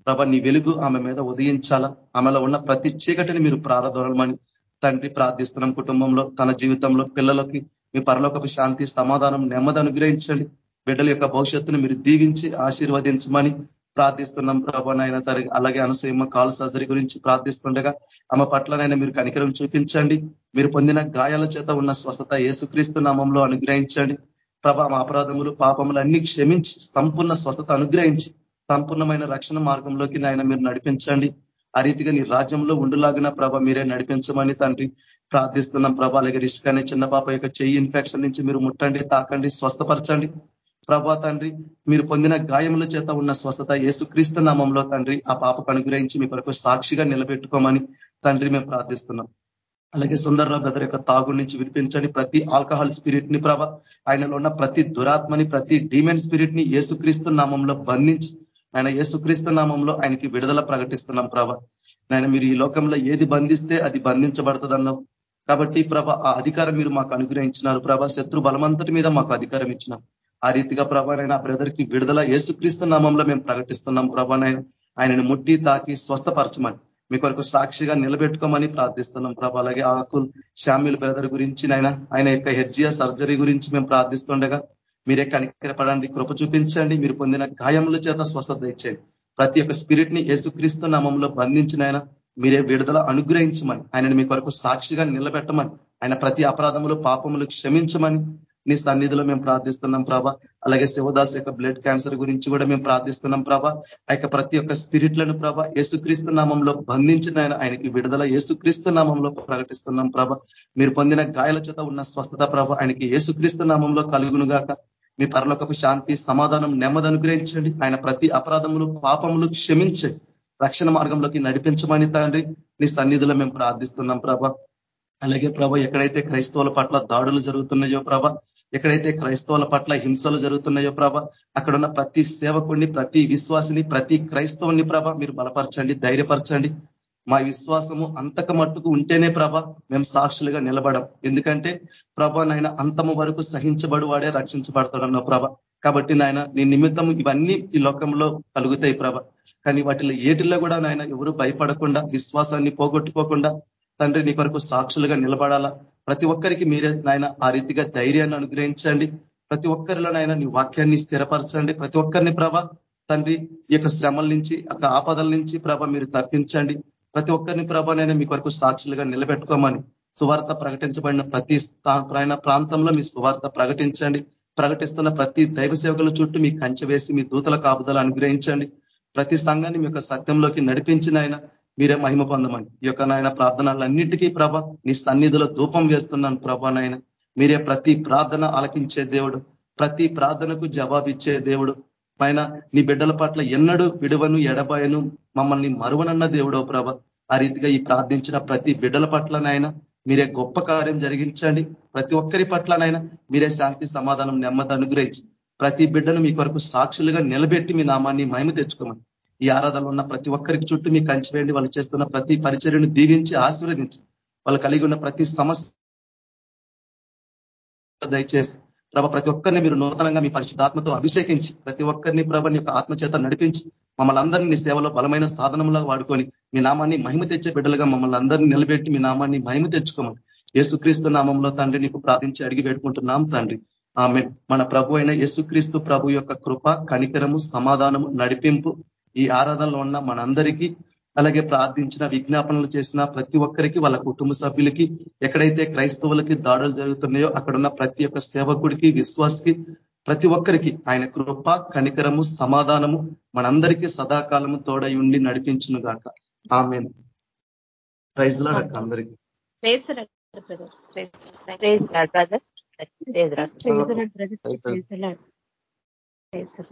ప్రభ నీ వెలుగు ఆమె మీద ఉదయించాలా? ఆమెలో ఉన్న ప్రతి చీకటిని మీరు ప్రారదోరమని తండ్రి ప్రార్థిస్తున్నాం కుటుంబంలో తన జీవితంలో పిల్లలకి మీ పరలోకపు శాంతి సమాధానం నెమ్మది అనుగ్రహించండి. బిడ్డల యొక్క భవిష్యత్తును మీరు దీవించి ఆశీర్వదించమని ప్రార్థిస్తున్నాం ప్రభానైనా తరి అలాగే అనసూయమ్మ కాలు సర్జరీ గురించి ప్రార్థిస్తుండగా ఆమె పట్లనైనా మీరు కనికరం చూపించండి. మీరు పొందిన గాయాల చేత ఉన్న స్వస్థత ఏసుక్రీస్తు నామంలో అనుగ్రహించండి. ప్రభా అపరాధములు పాపములు అన్ని క్షమించి సంపూర్ణ స్వస్థత అనుగ్రహించి సంపూర్ణమైన రక్షణ మార్గంలోకి నాయన మీరు నడిపించండి. ఆ రీతిగా నీ రాజ్యంలో ఉండులాగిన ప్రభ మీరే నడిపించమని తండ్రి ప్రార్థిస్తున్నాం. ప్రభా అలాగే రిస్క్ అనే చిన్న పాప యొక్క చెయ్యి ఇన్ఫెక్షన్ నుంచి మీరు ముట్టండి తాకండి స్వస్థపరచండి. ప్రభా తండ్రి మీరు పొందిన గాయముల చేత ఉన్న స్వస్థత ఏసుక్రీస్తు నామంలో తండ్రి ఆ పాపకు అనుగ్రహించి మీ కొరకు సాక్షిగా నిలబెట్టుకోమని తండ్రి మేము ప్రార్థిస్తున్నాం. అలాగే సుందర్రావు బ్రదర్ యొక్క తాగు నుంచి విడిపించండి ప్రతి ఆల్కహాల్ స్పిరిట్ని ప్రభ. ఆయనలో ఉన్న ప్రతి దురాత్మని ప్రతి డీమెన్ స్పిరిట్ని ఏసుక్రీస్తు నామంలో బంధించి ఆయన ఏసుక్రీస్తు నామంలో ఆయనకి విడుదల ప్రకటిస్తున్నాం ప్రభ. ఆయన మీరు ఈ లోకంలో ఏది బంధిస్తే అది బంధించబడుతుందన్నావు కాబట్టి ప్రభ ఆ అధికారం మీరు మాకు అనుగ్రహించినారు ప్రభ. శత్రు బలమంతటి మీద మాకు అధికారం ఇచ్చినాం. ఆ రీతిగా ప్రభానైనా బ్రదర్కి విడుదల ఏసుక్రీస్తు నామంలో మేము ప్రకటిస్తున్నాం ప్రభానైనా ఆయనను ముట్టి తాకి స్వస్థపరచమని మీ కొరకు సాక్షిగా నిలబెట్టుకోమని ప్రార్థిస్తున్నాం ప్రభా అలాగే ఆకుల్ శామ్యుల్ బ్రదర్ గురించి నాయన ఆయన యొక్క హెర్జియా సర్జరీ గురించి మేము ప్రార్థిస్తుండగా మీరే కనికరపడండి కృప చూపించండి మీరు పొందిన గాయముల చేత స్వస్థత ఇచ్చేయండి. ప్రతి ఒక్క స్పిరిట్ని యేసుక్రీస్తు నామంలో బంధించిన ఆయన మీరే విడుదల అనుగ్రహించమని ఆయనను మీ కొరకు సాక్షిగా నిలబెట్టమని ఆయన ప్రతి అపరాధములు పాపములు క్షమించమని నీ సన్నిధిలో మేము ప్రార్థిస్తున్నాం ప్రభా. అలాగే శివదాస్ యొక్క బ్లడ్ క్యాన్సర్ గురించి కూడా మేము ప్రార్థిస్తున్నాం ప్రభా. ఆ ప్రతి ఒక్క స్పిరిట్లను ప్రభ యేసుక్రీస్తు నామంలో బంధించిన ఆయన ఆయనకి విడుదల యేసుక్రీస్తు నామంలో ప్రకటిస్తున్నాం ప్రభ. మీరు పొందిన గాయాల చేత ఉన్న స్వస్థత ప్రభ ఆయనకి యేసుక్రీస్తు నామంలో కలుగునుగాక. మీ పరలోకపు శాంతి సమాధానం నెమ్మది అనుగ్రహించండి. ఆయన ప్రతి అపరాధములు పాపములు క్షమించండి రక్షణ మార్గంలోకి నడిపించమని తండ్రి నీ సన్నిధిలో మేము ప్రార్థిస్తున్నాం ప్రభ. అలాగే ప్రభ ఎక్కడైతే క్రైస్తవుల పట్ల దాడులు జరుగుతున్నాయో ప్రభ ఎక్కడైతే క్రైస్తవుల పట్ల హింసలు జరుగుతున్నాయో ప్రభ అక్కడున్న ప్రతి సేవకుడిని ప్రతి విశ్వాసిని ప్రతి క్రైస్తవుని ప్రభ మీరు బలపరచండి ధైర్యపరచండి. మా విశ్వాసము అంతక మట్టుకు ఉంటేనే ప్రభ మేము సాక్షులుగా నిలబడం. ఎందుకంటే ప్రభ నాయన అంతము వరకు సహించబడి వాడే రక్షించబడతాడన్న ప్రభ. కాబట్టి నాయన నీ నిమిత్తం ఇవన్నీ ఈ లోకంలో కలుగుతాయి ప్రభ. కానీ వాటిలో ఏటిల్లో కూడా నాయన ఎవరు భయపడకుండా విశ్వాసాన్ని పోగొట్టుకోకుండా తండ్రి నీ కొరకు సాక్షులుగా నిలబడాలా? ప్రతి ఒక్కరికి మీరే నాయన ఆ రీతిగా ధైర్యాన్ని అనుగ్రహించండి. ప్రతి ఒక్కరిలో నీ వాక్యాన్ని స్థిరపరచండి. ప్రతి ఒక్కరిని ప్రభ తండ్రి ఈ యొక్క శ్రమల నుంచి ఒక ఆపదల నుంచి ప్రభ మీరు తప్పించండి. ప్రతి ఒక్కరిని ప్రభనైనా మీ కొరకు సాక్షులుగా నిలబెట్టుకోమని సువార్త ప్రకటించబడిన ప్రతి ప్రయాణ ప్రాంతంలో మీ సువార్త ప్రకటించండి. ప్రకటిస్తున్న ప్రతి దైవ సేవకుల చుట్టూ మీ కంచె వేసి మీ దూతల కాపుదలు అనుగ్రహించండి. ప్రతి సంఘాన్ని మీ యొక్క సత్యంలోకి నడిపించిన ఆయన మీరే మహిమ పొందమని ఈ యొక్క నాయన ప్రార్థనలన్నిటికీ ప్రభ నీ సన్నిధిలో ధూపం వేస్తున్నాను ప్రభా నాయన. మీరే ప్రతి ప్రార్థన ఆలకించే దేవుడు ప్రతి ప్రార్థనకు జవాబిచ్చే దేవుడు. పైన నీ బిడ్డల పట్ల ఎన్నడూ విడువను ఎడబాయను మమ్మల్ని మరువనన్న దేవుడో ప్రభ. ఆ రీతిగా ఈ ప్రార్థించిన ప్రతి బిడ్డల పట్లనైనా మీరే గొప్ప కార్యం జరిగించండి. ప్రతి ఒక్కరి పట్లనైనా మీరే శాంతి సమాధానం నెమ్మది అనుగ్రహించి ప్రతి బిడ్డను మీ కొరకు సాక్షులుగా నిలబెట్టి మీ నామాన్ని మహిమ తెచ్చుకోమని ఈ ఆరాధనలో ఉన్న ప్రతి ఒక్కరికి చుట్టూ మీ కంచి వేయండి. వాళ్ళు చేస్తున్న ప్రతి పరిచర్యను దీవించి ఆశీర్వదించి వాళ్ళు కలిగి ఉన్న ప్రతి సమస్య దయచేసి ప్రభ ప్రతి ఒక్కరిని మీరు నూతనంగా మీ పరిశుద్ధాత్మతో అభిషేకించి ప్రతి ఒక్కరిని ప్రభని యొక్క ఆత్మచేత నడిపించి మమ్మల్ని అందరినీ నీ సేవలో బలమైన సాధనంలో వాడుకొని మీ నామాన్ని మహిమ తెచ్చే బిడ్డలుగా మమ్మల్ని అందరినీ నిలబెట్టి మీ నామాన్ని మహిమ తెచ్చుకోమని యేసుక్రీస్తు నామంలో తండ్రి నీకు ప్రార్థించి అడిగి పెట్టుకుంటున్నాం తండ్రి. ఆమె మన ప్రభు అయిన యేసుక్రీస్తు ప్రభు యొక్క కృప కనికరము సమాధానము నడిపింపు ఈ ఆరాధనలో ఉన్న మనందరికీ అలాగే ప్రార్థించిన విజ్ఞాపనలు చేసిన ప్రతి ఒక్కరికి వాళ్ళ కుటుంబ సభ్యులకి ఎక్కడైతే క్రైస్తవులకి దాడులు జరుగుతున్నాయో అక్కడున్న ప్రతి ఒక్క సేవకుడికి విశ్వాసకి ప్రతి ఒక్కరికి ఆయన కృప కనికరము సమాధానము మనందరికీ సదాకాలము తోడై ఉండి నడిపించును గాక. ఆమె ప్రైజ్ అందరికీ.